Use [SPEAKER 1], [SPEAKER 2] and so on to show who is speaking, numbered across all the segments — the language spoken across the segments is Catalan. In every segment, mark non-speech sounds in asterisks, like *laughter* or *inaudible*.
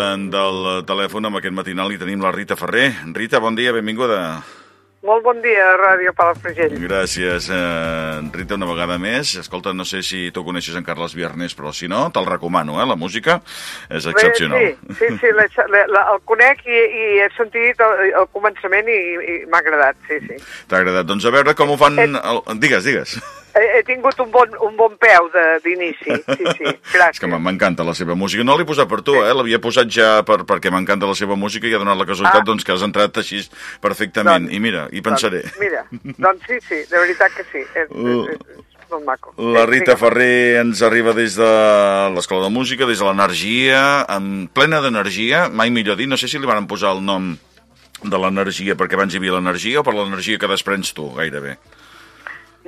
[SPEAKER 1] Del telèfon amb aquest matinal hi tenim la Rita Ferrer. Rita, bon dia, benvinguda.
[SPEAKER 2] Molt bon dia, Ràdio Palafrugell.
[SPEAKER 1] Gràcies, eh, Rita, una vegada més. Escolta, no sé si tu coneixes en Carles Viernes, però si no, te'l recomano, eh? La música és excepcional.
[SPEAKER 2] Sí, sí, sí la, la, la, el conec i, i he sentit el, el començament i, i m'ha agradat, sí, sí.
[SPEAKER 1] T'ha agradat? Doncs a veure com ho fan... El... Digues, digues.
[SPEAKER 2] He, he tingut un bon, un bon peu d'inici, sí, sí, gràcies. *laughs*
[SPEAKER 1] És que m'encanta la seva música. No l'he posat per tu, eh? L'havia posat ja per, perquè m'encanta la seva música i ha donat la casualitat ah. doncs, que has entrat així perfectament.
[SPEAKER 2] Doncs,
[SPEAKER 1] I mira, hi pensaré.
[SPEAKER 2] Doncs, mira, doncs sí, sí, de veritat que sí. És, és, és, és molt maco.
[SPEAKER 1] La Rita Ferrer ens arriba des de l'Escola de Música, des de l'energia, en plena d'energia, mai millor dir, no sé si li van posar el nom de l'energia perquè abans hi havia l'energia o per l'energia que desprens tu, gairebé.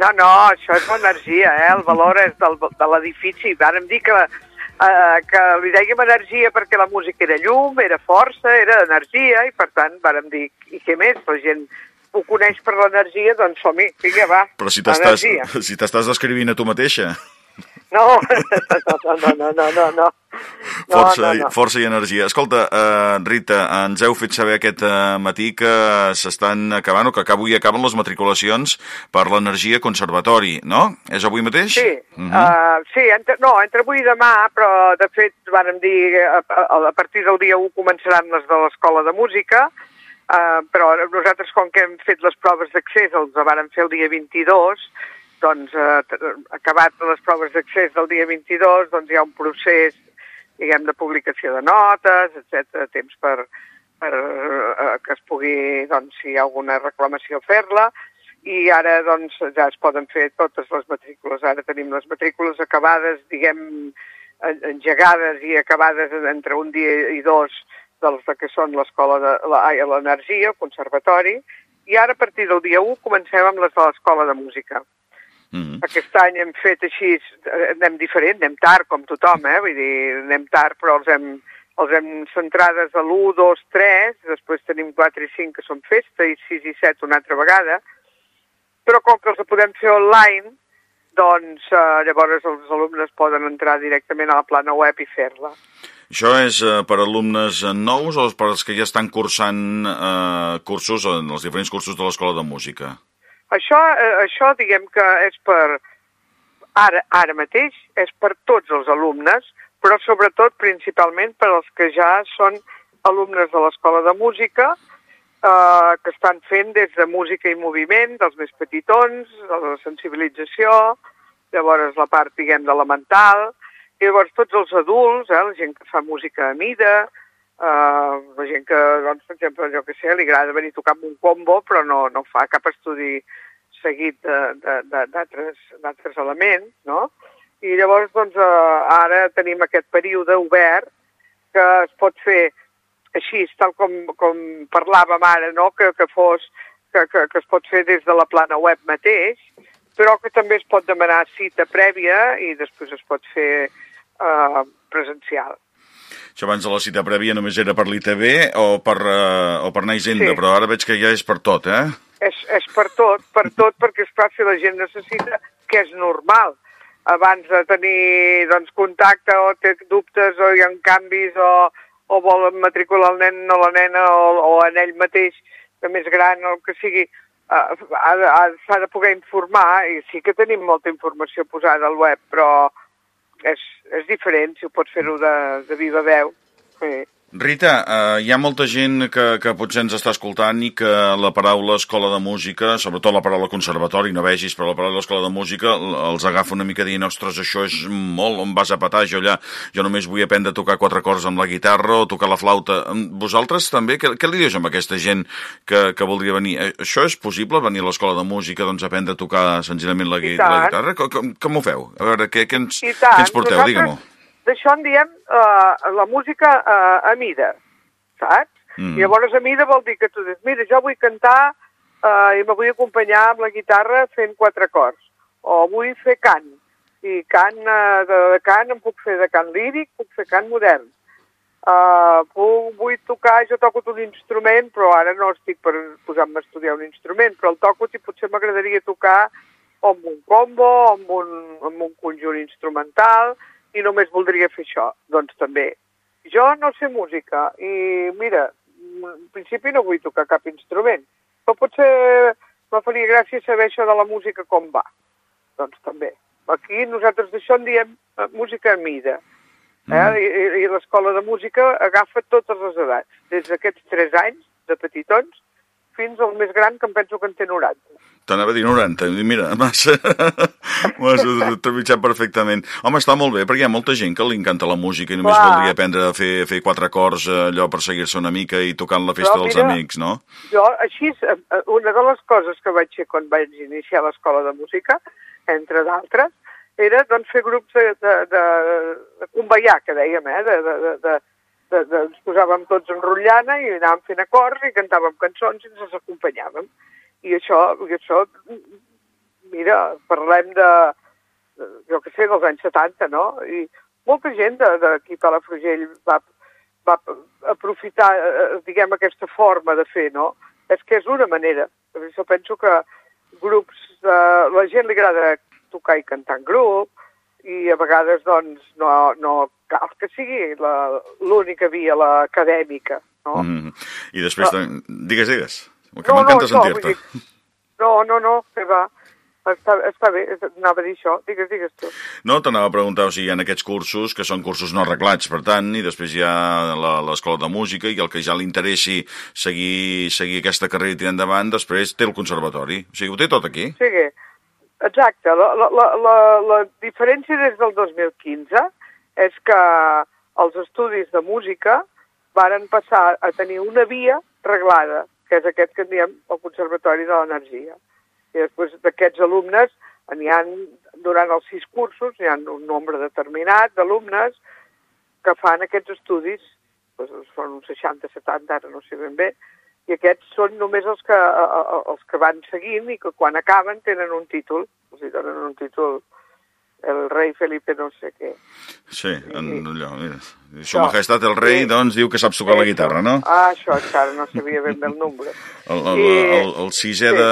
[SPEAKER 2] No, no, això és l'energia, eh? el valor és del, de l'edifici. Vàrem dir que, eh, que li dèiem energia perquè la música era llum, era força, era energia, i per tant vàrem dir, i què més? La gent ho coneix per l'energia, doncs som-hi, vinga, va,
[SPEAKER 1] Però si t'estàs si descrivint a tu mateixa... *laughs*
[SPEAKER 2] No, no, no, no, no, no.
[SPEAKER 1] Força,
[SPEAKER 2] no, no, no.
[SPEAKER 1] força i energia. Escolta, uh, Rita, ens heu fet saber aquest uh, matí que s'estan acabant, o que avui acaben les matriculacions per l'energia conservatori, no? És avui mateix?
[SPEAKER 2] Sí, uh -huh. uh, sí entre, no, entre avui i demà, però de fet vàrem dir a, a, a partir del dia 1 començaran les de l'Escola de Música, uh, però nosaltres com que hem fet les proves d'accés els vàrem fer el dia 22, doncs, eh, acabat les proves d'accés del dia 22, doncs hi ha un procés, diguem, de publicació de notes, etc temps per, per eh, que es pugui, doncs, si hi ha alguna reclamació, fer-la, i ara, doncs, ja es poden fer totes les matrícules. Ara tenim les matrícules acabades, diguem, engegades i acabades entre un dia i dos dels que són l'escola de l'energia, el conservatori, i ara a partir del dia 1 comencem amb les de l'escola de música. Mm -hmm. Aquest any hem fet així, anem diferent, anem tard, com tothom, eh? Vull dir, anem tard, però els hem, els hem centrades a l'1, 2, 3, després tenim 4 i 5 que són festa, i 6 i 7 una altra vegada, però com que els podem fer online, doncs eh, llavors els alumnes poden entrar directament a la plana web i fer-la.
[SPEAKER 1] Això és eh, per alumnes nous o per als que ja estan cursant eh, cursos en els diferents cursos de l'Escola de Música?
[SPEAKER 2] Això, eh, això diguem que és per, ara, ara mateix, és per tots els alumnes, però sobretot principalment per als que ja són alumnes de l'Escola de Música, eh, que estan fent des de música i moviment, dels més petitons, de la sensibilització, llavors la part, diguem, de la mental, i llavors tots els adults, eh, la gent que fa música a mida, eh, la gent que, doncs, per exemple, jo que sé, li agrada venir a tocar amb un combo, però no, no fa cap estudi seguit d'altres elements, no? I llavors, doncs, eh, ara tenim aquest període obert que es pot fer així, tal com, com parlàvem ara, no? que, que fos que, que, que es pot fer des de la plana web mateix, però que també es pot demanar cita prèvia i després es pot fer eh, presencial.
[SPEAKER 1] Això abans de la cita prèvia només era per l'ITV o per, uh, o per anar a Hisenda, sí. però ara veig que ja és per tot, eh?
[SPEAKER 2] És, és per tot, per tot, perquè esclar, si la gent necessita, que és normal, abans de tenir doncs, contacte o té dubtes o hi ha canvis o, o vol matricular el nen o la nena o, o en ell mateix, de més gran o el que sigui, uh, s'ha de poder informar i sí que tenim molta informació posada al web, però és, és diferent si ho pots fer-ho de, de viva veu. Sí.
[SPEAKER 1] Rita, eh, hi ha molta gent que, que potser ens està escoltant i que la paraula escola de música, sobretot la paraula conservatori, no vegis, però la paraula escola de música els agafa una mica dient, ostres, això és molt, on vas a patar, jo allà, jo només vull aprendre a tocar quatre acords amb la guitarra o tocar la flauta. Vosaltres també, què, què li dius amb aquesta gent que, que voldria venir? Eh, això és possible, venir a l'escola de música, doncs aprendre a tocar senzillament la, la guitarra? Com, com, com ho feu? A veure, què, què, ens, què ens porteu? Nosaltres... Digue-m'ho
[SPEAKER 2] D'això en diem uh, la música uh, a mida, saps? Mm. Llavors a mida vol dir que tu dius, mira, jo vull cantar uh, i me vull acompanyar amb la guitarra fent quatre acords, o vull fer cant, i cant uh, de, de cant em puc fer de cant líric, puc fer cant modern. Uh, puc, vull tocar, jo toco tot l'instrument, però ara no estic per posar-me a estudiar un instrument, però el toco i potser m'agradaria tocar amb un combo, amb un, amb un conjunt instrumental, i només voldria fer això. Doncs també jo no sé música i mira, en principi no vull tocar cap instrument, però potser me faria gràcia saber això de la música com va. Doncs també. Aquí nosaltres d'això en diem eh, música a mida. Eh? Mm. I, i l'escola de música agafa totes les edats, des d'aquests 3 anys, de petitons, fins al més gran, que em penso que en té 90.
[SPEAKER 1] T'anava a dir 90, mira, *laughs* m'has trepitjat perfectament. Home, està molt bé, perquè hi ha molta gent que li encanta la música i només Clar. voldria aprendre a fer, a fer quatre acords, eh, allò per seguir-se una mica i tocant la festa Però, dels mira, amics, no?
[SPEAKER 2] Jo, així, eh, eh, una de les coses que vaig fer quan vaig iniciar l'escola de música, entre d'altres, era doncs, fer grups de, de, de, de conveiar, que dèiem, eh? de, de, de, de, de, ens posàvem tots en rotllana i anàvem fent acords i cantàvem cançons i ens acompanyàvem. I això, i això mira, parlem de, de, jo que sé, dels anys 70, no? I molta gent d'aquí a Palafrugell va, va aprofitar, eh, diguem, aquesta forma de fer, no? És que és una manera. Això penso que grups, eh, la gent li agrada tocar i cantar en grup, i a vegades doncs no, no cal que sigui l'única via, l'acadèmica, no? Mm.
[SPEAKER 1] I després, Però... digues, digues, que no, m'encanta no, sentir-te.
[SPEAKER 2] No, no, no, que va. Està, està bé, anava a dir això. Digues, digues tu.
[SPEAKER 1] No, t'anava a preguntar o sigui, ha aquests cursos, que són cursos no arreglats, per tant, i després hi ha l'escola de música, i el que ja li interessi seguir, seguir aquesta carrera i tirar endavant, després té el conservatori. O sigui, ho té tot aquí.
[SPEAKER 2] Sí, exacte. La, la, la, la, diferència des del 2015 és que els estudis de música varen passar a tenir una via reglada, que és aquest que en diem el Conservatori de l'Energia. I després d'aquests alumnes, n'hi ha, durant els sis cursos, hi ha un nombre determinat d'alumnes que fan aquests estudis, doncs són uns 60-70, ara no sé ben bé, i aquests són només els que, els que van seguint i que quan acaben tenen un títol, els donen un títol el rei Felipe no sé què.
[SPEAKER 1] Sí, en, allò, mira. Su majestat el rei, sí. doncs, diu que saps tocar la guitarra, no?
[SPEAKER 2] Ah, això, encara no sabia ben bé el nombre. *laughs*
[SPEAKER 1] El, el, I... el, el sisè sí. de...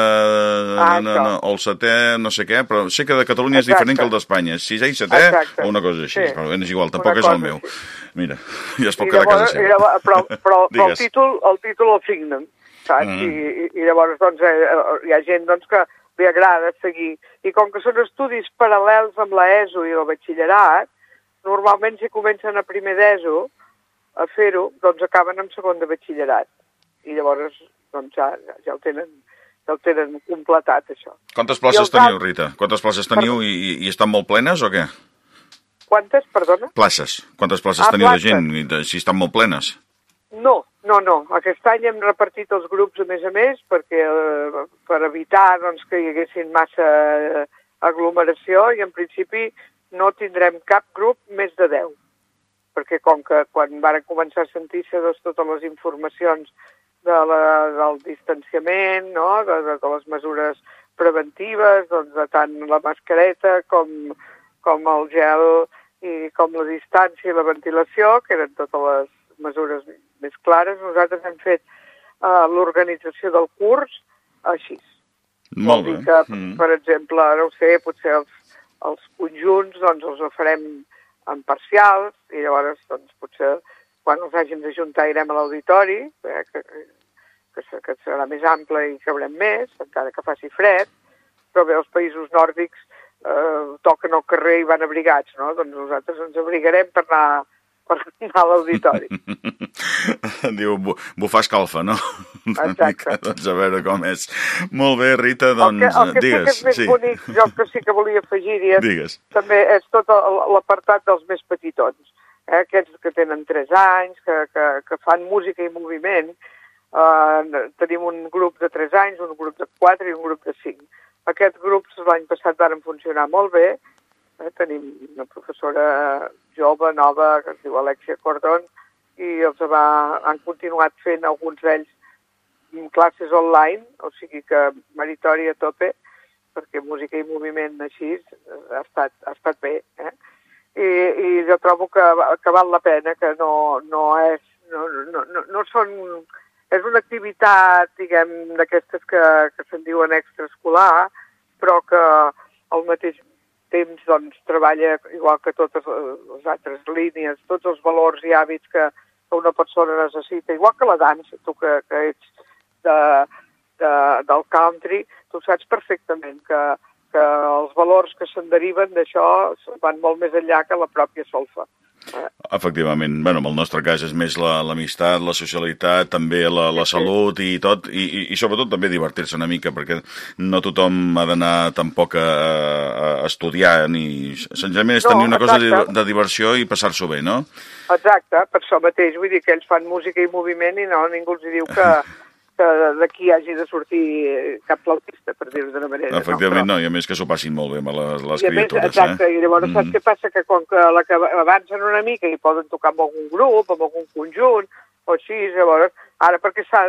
[SPEAKER 1] Ah, no, no, o el setè, no sé què, però sé que de Catalunya Exacte. és diferent que el d'Espanya. Sisè i setè, Exacte. o una cosa així. Sí. Però bé, és igual, tampoc una és el meu. Així. Mira, *laughs* ja es pot I quedar llavors, a casa seva.
[SPEAKER 2] Però, *laughs* però, però el títol, el títol el signen, saps? Mm. I, i, I llavors, doncs, eh, hi ha gent, doncs, que li agrada seguir. I com que són estudis paral·lels amb l'ESO i el batxillerat, normalment si comencen a primer d'ESO a fer-ho, doncs acaben amb segon de batxillerat. I llavors doncs ja, ja ho tenen ja ho tenen completat, això.
[SPEAKER 1] Quantes places teniu, cap... Rita? Quantes places teniu i, i estan molt plenes o què?
[SPEAKER 2] Quantes, perdona?
[SPEAKER 1] Places. Quantes places ah, teniu places. de gent? Si estan molt plenes?
[SPEAKER 2] No, no, no. Aquest any hem repartit els grups a més a més perquè eh, per evitar doncs, que hi haguessin massa eh, aglomeració i en principi no tindrem cap grup més de 10 perquè com que quan varen començar a sentir-se doncs, totes les informacions de la, del distanciament, no? de, de, de les mesures preventives, doncs, de tant la mascareta com, com el gel i com la distància i la ventilació, que eren totes les mesures més clares. Nosaltres hem fet uh, l'organització del curs així.
[SPEAKER 1] Molt bé.
[SPEAKER 2] Que, mm. per exemple, no ho sé, potser els, els conjunts doncs, els farem en parcials i llavors doncs, potser quan els hàgim d'ajuntar irem a l'auditori, eh, que, que, que serà més ample i cabrem més, encara que faci fred, però bé, els països nòrdics eh, toquen al carrer i van abrigats, no? Doncs nosaltres ens abrigarem per anar per anar a l'auditori. *laughs*
[SPEAKER 1] Diu, bufar escalfa, no?
[SPEAKER 2] Exacte. *laughs*
[SPEAKER 1] doncs a veure com és. Molt bé, Rita, doncs el que, el que digues.
[SPEAKER 2] El que és més
[SPEAKER 1] sí.
[SPEAKER 2] bonic, jo que sí que volia afegir-hi, és,
[SPEAKER 1] digues.
[SPEAKER 2] també és tot l'apartat dels més petitons. Eh? Aquests que tenen 3 anys, que, que, que fan música i moviment. Eh, tenim un grup de 3 anys, un grup de 4 i un grup de 5. Aquests grups l'any passat van funcionar molt bé, Eh, tenim una professora jove, nova, que es diu Alexia Cordon, i els va, han continuat fent alguns d'ells classes online, o sigui que meritori a tope, perquè música i moviment així ha estat, ha estat bé. Eh? I, I jo trobo que, que val la pena, que no, no és... No, no, no, no són... És una activitat, diguem, d'aquestes que, que se'n diuen extraescolar, però que al mateix temps doncs, treballa igual que totes les altres línies, tots els valors i hàbits que, una persona necessita, igual que la dansa, tu que, que ets de, de, del country, tu saps perfectament que, que els valors que se'n deriven d'això van molt més enllà que la pròpia solfa.
[SPEAKER 1] Efectivament. Bueno, en el nostre cas és més l'amistat, la, la socialitat, també la, la salut i tot, i, i, i sobretot també divertir-se una mica, perquè no tothom ha d'anar tampoc a, a estudiar, ni... Senzillament és tenir no, una cosa de, de diversió i passar-s'ho bé, no?
[SPEAKER 2] Exacte, per això mateix. Vull dir que ells fan música i moviment i no, ningú els diu que, *laughs* que d'aquí hagi de sortir cap flautista, per dir-ho d'una manera.
[SPEAKER 1] Efectivament, no, Però... no, i a més que s'ho passin molt bé amb les, les I criatures.
[SPEAKER 2] Més, exacte,
[SPEAKER 1] eh?
[SPEAKER 2] i llavors mm. saps què passa? Que com que, la que avancen una mica i poden tocar amb algun grup, amb algun conjunt, o així, llavors, ara perquè s'ha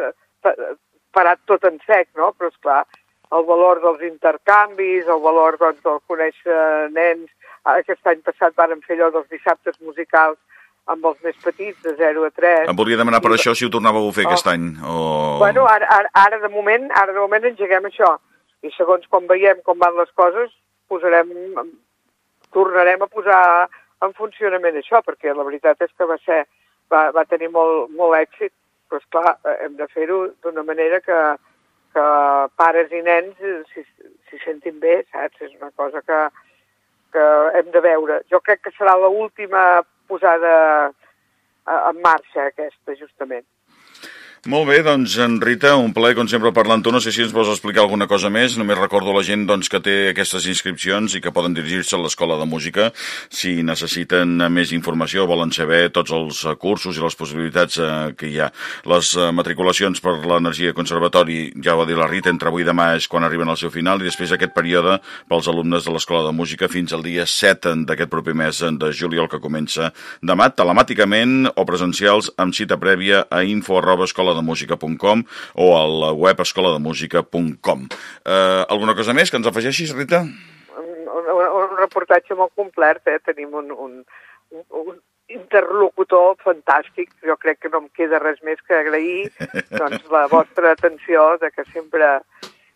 [SPEAKER 2] parat tot en sec, no? Però, és clar, el valor dels intercanvis, el valor doncs, del conèixer nens, aquest any passat varen fer allò dels dissabtes musicals amb els més petits, de 0 a 3.
[SPEAKER 1] Em volia demanar per I... això si ho tornàveu a fer oh. aquest any. O...
[SPEAKER 2] Bueno, ara, ara, ara, de moment, ara de moment engeguem això. I segons com veiem com van les coses, posarem, tornarem a posar en funcionament això, perquè la veritat és que va ser, va, va tenir molt, molt èxit, però esclar, hem de fer-ho d'una manera que, que pares i nens s'hi si sentin bé, saps? És una cosa que, que hem de veure. Jo crec que serà l'última posada en marxa aquesta, justament.
[SPEAKER 1] Molt bé, doncs, en Rita, un plaer, com sempre, parlar amb tu. No sé si ens vols explicar alguna cosa més. Només recordo la gent doncs, que té aquestes inscripcions i que poden dirigir-se a l'Escola de Música si necessiten més informació, volen saber tots els cursos i les possibilitats eh, que hi ha. Les eh, matriculacions per l'energia conservatori, ja ho va dir la Rita, entre avui i demà és quan arriben al seu final i després aquest període pels alumnes de l'Escola de Música fins al dia 7 d'aquest proper mes de juliol que comença demà, telemàticament o presencials amb cita prèvia a info arroba escola escolademusica.com o al web escolademusica.com. Eh, alguna cosa més que ens afegeixis, Rita?
[SPEAKER 2] Un, un, un reportatge molt complet, eh? Tenim un, un, un interlocutor fantàstic. Jo crec que no em queda res més que agrair doncs, la vostra atenció, de que sempre,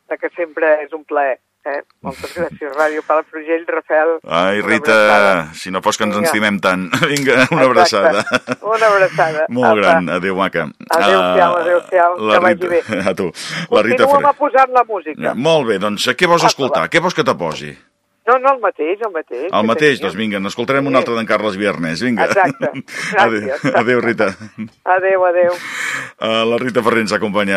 [SPEAKER 2] de que sempre és un plaer. Eh? Moltes gràcies, Ràdio Palafrugell, Rafael.
[SPEAKER 1] Ai, Rita, si no fos que ens Vinga. estimem tant. *laughs* Vinga, una abraçada.
[SPEAKER 2] Una abraçada.
[SPEAKER 1] Molt Apa. gran. Adéu, maca.
[SPEAKER 2] Adéu-siau, adéu-siau.
[SPEAKER 1] La que Rita,
[SPEAKER 2] vagi bé. *laughs*
[SPEAKER 1] A tu. La Rita
[SPEAKER 2] Continua'm posant la música.
[SPEAKER 1] Molt bé, doncs què vols escoltar? Què vols que te posi?
[SPEAKER 2] No, no, el mateix, el mateix.
[SPEAKER 1] El mateix, doncs vinga, n'escoltarem sí. un altre d'en Carles Viernes, vinga.
[SPEAKER 2] Exacte. *laughs*
[SPEAKER 1] Gràcies. Adéu, adéu Rita.
[SPEAKER 2] Adéu, adéu.
[SPEAKER 1] Uh, la Rita Ferrer ens ha acompanyat.